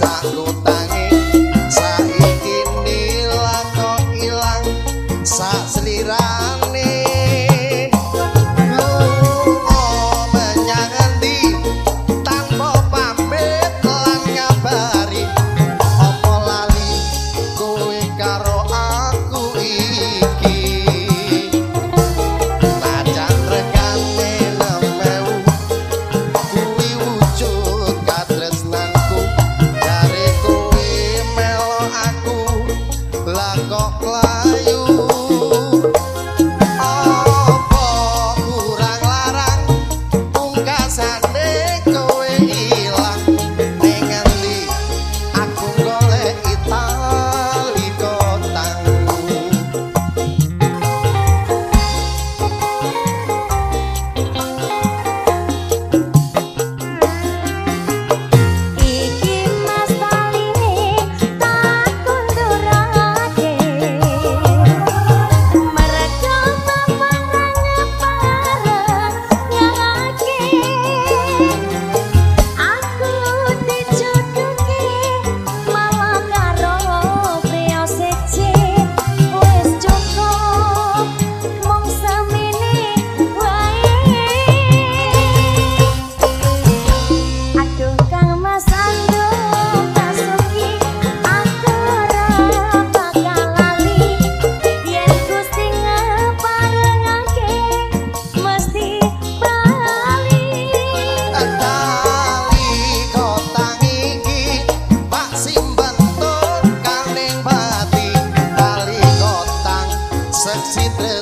dançar. se transforma.